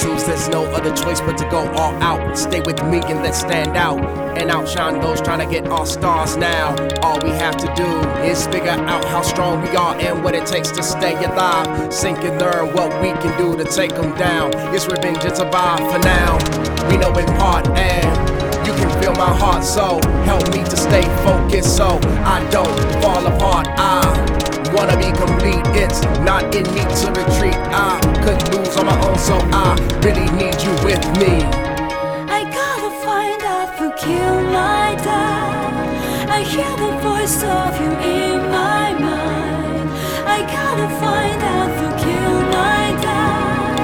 There's no other choice but to go all out. Stay with me and let's stand out and outshine those trying to get our stars now. All we have to do is figure out how strong we are and what it takes to stay alive. Sink and learn what we can do to take them down. It's revenge and survive for now. We know in part and you can feel my heart, so help me to stay focused so I don't fall apart. I wanna be complete, it's not in me to retreat. So I really need you with me. I gotta find out who killed my dad. I hear the voice of you in my mind. I gotta find out who killed my dad.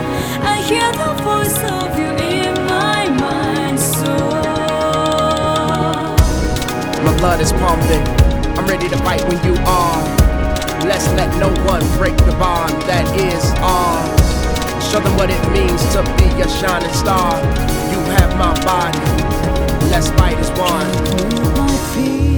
I hear the voice of you in my mind. So My blood is pumping, I'm ready to fight when you are. Let's let no one break the bond that is ours. Show them what it means to be a shining star. You have my body, let's fight as one.